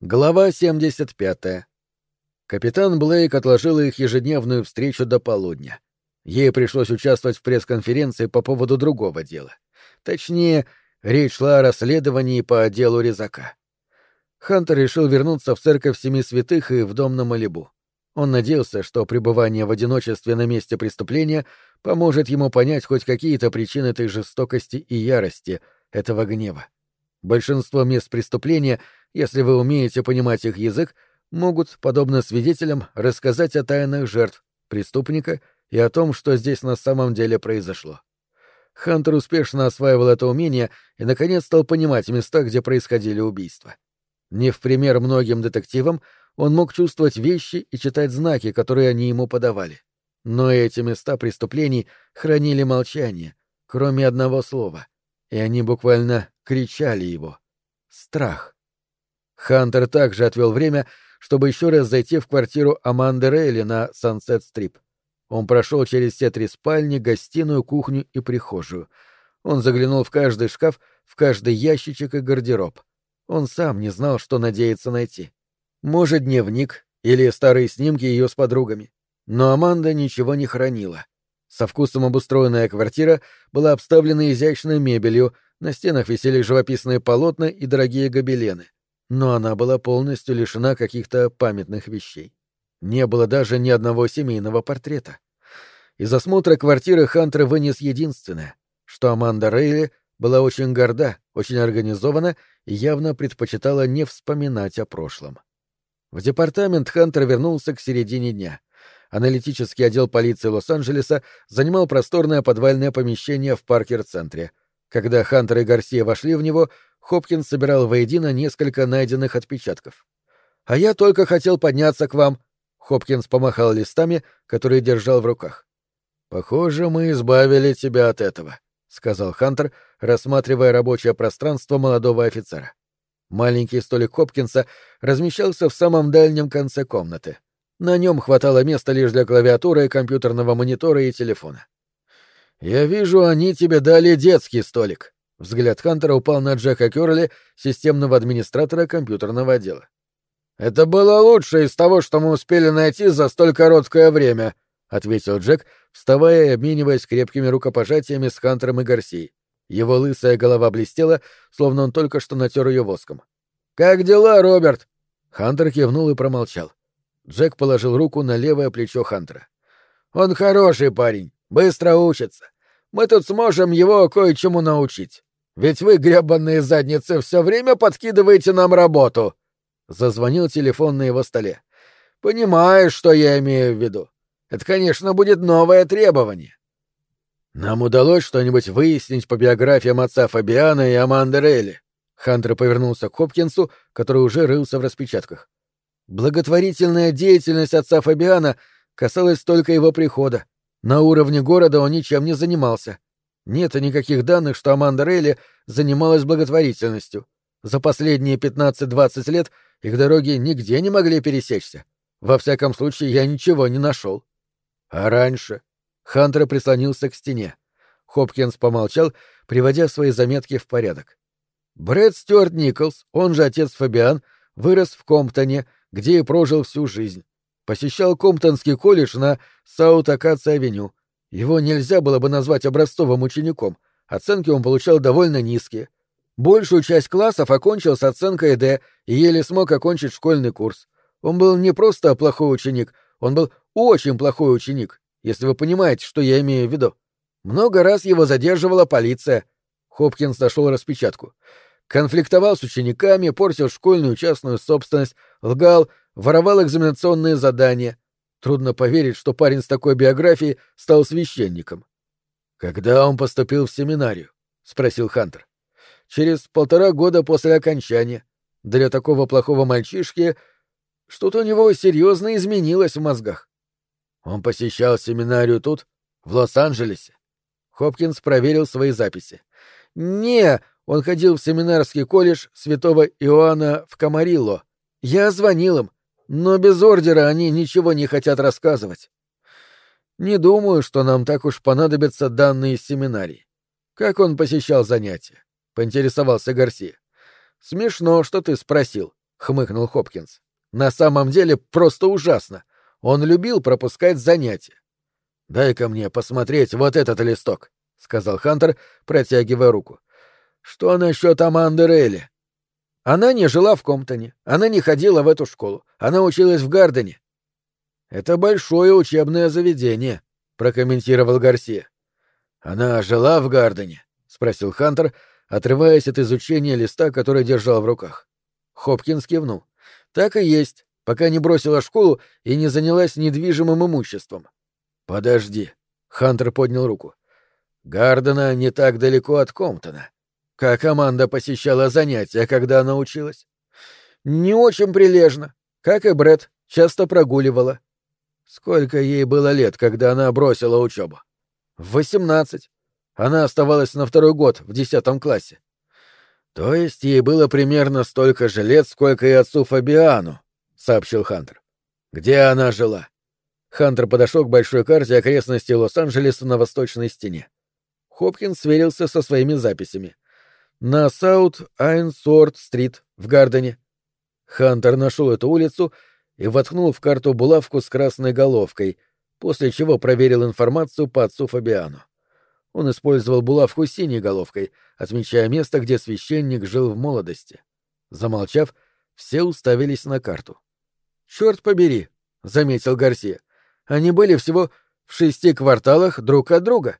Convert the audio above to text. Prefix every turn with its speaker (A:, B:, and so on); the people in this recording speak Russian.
A: Глава 75. Капитан Блейк отложила их ежедневную встречу до полудня. Ей пришлось участвовать в пресс-конференции по поводу другого дела. Точнее, речь шла о расследовании по делу резака. Хантер решил вернуться в церковь Семи Святых и в дом на Малибу. Он надеялся, что пребывание в одиночестве на месте преступления поможет ему понять хоть какие-то причины этой жестокости и ярости, этого гнева. Большинство мест преступления — если вы умеете понимать их язык, могут, подобно свидетелям, рассказать о тайнах жертв, преступника и о том, что здесь на самом деле произошло. Хантер успешно осваивал это умение и, наконец, стал понимать места, где происходили убийства. Не в пример многим детективам, он мог чувствовать вещи и читать знаки, которые они ему подавали. Но эти места преступлений хранили молчание, кроме одного слова, и они буквально кричали его. Страх. Хантер также отвел время, чтобы еще раз зайти в квартиру Аманды Рейли на Сансет-Стрип. Он прошел через все три спальни, гостиную, кухню и прихожую. Он заглянул в каждый шкаф, в каждый ящичек и гардероб. Он сам не знал, что надеется найти. Может, дневник или старые снимки ее с подругами. Но Аманда ничего не хранила. Со вкусом обустроенная квартира была обставлена изящной мебелью, на стенах висели живописные полотна и дорогие гобелены но она была полностью лишена каких-то памятных вещей. Не было даже ни одного семейного портрета. Из осмотра квартиры Хантер вынес единственное, что Аманда Рейли была очень горда, очень организована и явно предпочитала не вспоминать о прошлом. В департамент Хантер вернулся к середине дня. Аналитический отдел полиции Лос-Анджелеса занимал просторное подвальное помещение в Паркер-центре. Когда Хантер и Гарсия вошли в него, Хопкинс собирал воедино несколько найденных отпечатков. «А я только хотел подняться к вам», — Хопкинс помахал листами, которые держал в руках. «Похоже, мы избавили тебя от этого», — сказал Хантер, рассматривая рабочее пространство молодого офицера. Маленький столик Хопкинса размещался в самом дальнем конце комнаты. На нем хватало места лишь для клавиатуры, компьютерного монитора и телефона. «Я вижу, они тебе дали детский столик», Взгляд Хантера упал на Джека Кёрли, системного администратора компьютерного отдела. «Это было лучшее из того, что мы успели найти за столь короткое время», — ответил Джек, вставая и обмениваясь крепкими рукопожатиями с Хантером и Гарсией. Его лысая голова блестела, словно он только что натер ее воском. «Как дела, Роберт?» Хантер кивнул и промолчал. Джек положил руку на левое плечо Хантера. «Он хороший парень, быстро учится. Мы тут сможем его кое-чему научить. Ведь вы, гребанные задницы, все время подкидываете нам работу. Зазвонил телефон на его столе. Понимаешь, что я имею в виду? Это, конечно, будет новое требование. Нам удалось что-нибудь выяснить по биографиям отца Фабиана и Аманды Рейли. Хантер повернулся к Хопкинсу, который уже рылся в распечатках. Благотворительная деятельность отца Фабиана касалась только его прихода. На уровне города он ничем не занимался. Нет никаких данных, что Аманда Рейли занималась благотворительностью. За последние 15-20 лет их дороги нигде не могли пересечься. Во всяком случае, я ничего не нашел. А раньше? Хантер прислонился к стене. Хопкинс помолчал, приводя свои заметки в порядок. Брэд Стюарт Николс, он же отец Фабиан, вырос в Комптоне, где и прожил всю жизнь. Посещал Комптонский колледж на Саут-Акация-авеню, его нельзя было бы назвать образцовым учеником, оценки он получал довольно низкие. Большую часть классов окончил с оценкой «Д» и еле смог окончить школьный курс. Он был не просто плохой ученик, он был очень плохой ученик, если вы понимаете, что я имею в виду. Много раз его задерживала полиция. Хопкинс нашел распечатку. Конфликтовал с учениками, портил школьную частную собственность, лгал, воровал экзаменационные задания — Трудно поверить, что парень с такой биографией стал священником. «Когда он поступил в семинарию?» — спросил Хантер. «Через полтора года после окончания. Для такого плохого мальчишки что-то у него серьезно изменилось в мозгах. Он посещал семинарию тут, в Лос-Анджелесе. Хопкинс проверил свои записи. «Не, он ходил в семинарский колледж святого Иоанна в Камарилло. Я звонил им. Но без ордера они ничего не хотят рассказывать. Не думаю, что нам так уж понадобятся данные из семинарии. Как он посещал занятия? Поинтересовался Гарсия. Смешно, что ты спросил. хмыкнул Хопкинс. На самом деле просто ужасно. Он любил пропускать занятия. Дай-ка мне посмотреть вот этот листок, сказал Хантер, протягивая руку. Что насчет Аманды Рейли? Она не жила в Комптоне, она не ходила в эту школу, она училась в Гардене. Это большое учебное заведение, прокомментировал Гарсия. Она жила в Гардене? спросил Хантер, отрываясь от изучения листа, который держал в руках. Хопкинс кивнул. Так и есть, пока не бросила школу и не занялась недвижимым имуществом. Подожди. Хантер поднял руку. Гардена не так далеко от Комптона. Как команда посещала занятия, когда она училась? Не очень прилежно. Как и Бред, часто прогуливала. Сколько ей было лет, когда она бросила учебу? Восемнадцать. Она оставалась на второй год, в десятом классе. То есть ей было примерно столько же лет, сколько и отцу Фабиану, сообщил Хантер. Где она жила? Хантер подошел к большой карте окрестностей Лос-Анджелеса на восточной стене. Хопкинс сверился со своими записями — на Саут Айнсорт-стрит в Гардене. Хантер нашел эту улицу и воткнул в карту булавку с красной головкой, после чего проверил информацию по отцу Фабиану. Он использовал булавку с синей головкой, отмечая место, где священник жил в молодости. Замолчав, все уставились на карту. «Черт побери!» — заметил Гарсия. «Они были всего в шести кварталах друг от друга».